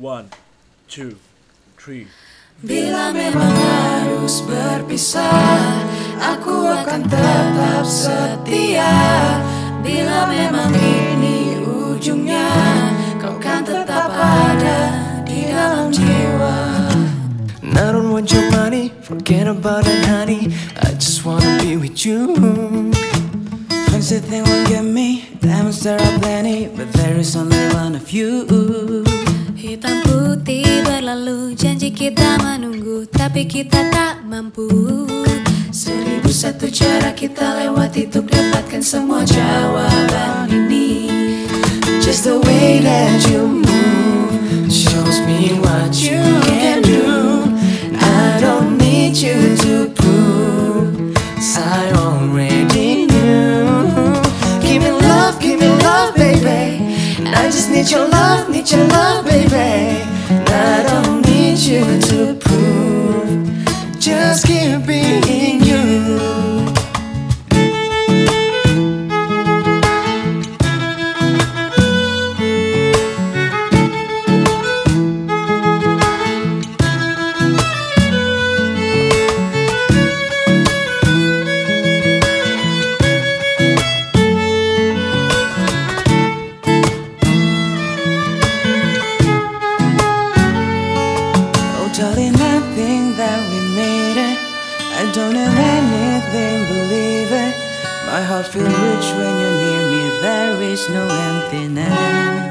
One, two, three. Bila memang harus berpisah, aku akan tetap setia. Bila memang ini ujungnya, kau kan tetap ada di dalam jiwa. And I don't want your money, forget about it, honey. I just wanna be with you. Friends they think will get me, diamonds there are plenty, but there is only one of you. Hitam putih berlalu Janji kita menunggu Tapi kita tak mampu Seribu satu cara kita lewati untuk dapatkan semua jawaban ini. Just the way that you move shows me what you can do. I don't need you to prove, I already knew. Give me love, give me love, baby. I just need your love, need your love, baby. I don't need you to I don't have anything, believe it. My heart feels rich when you're near me. There is no emptiness.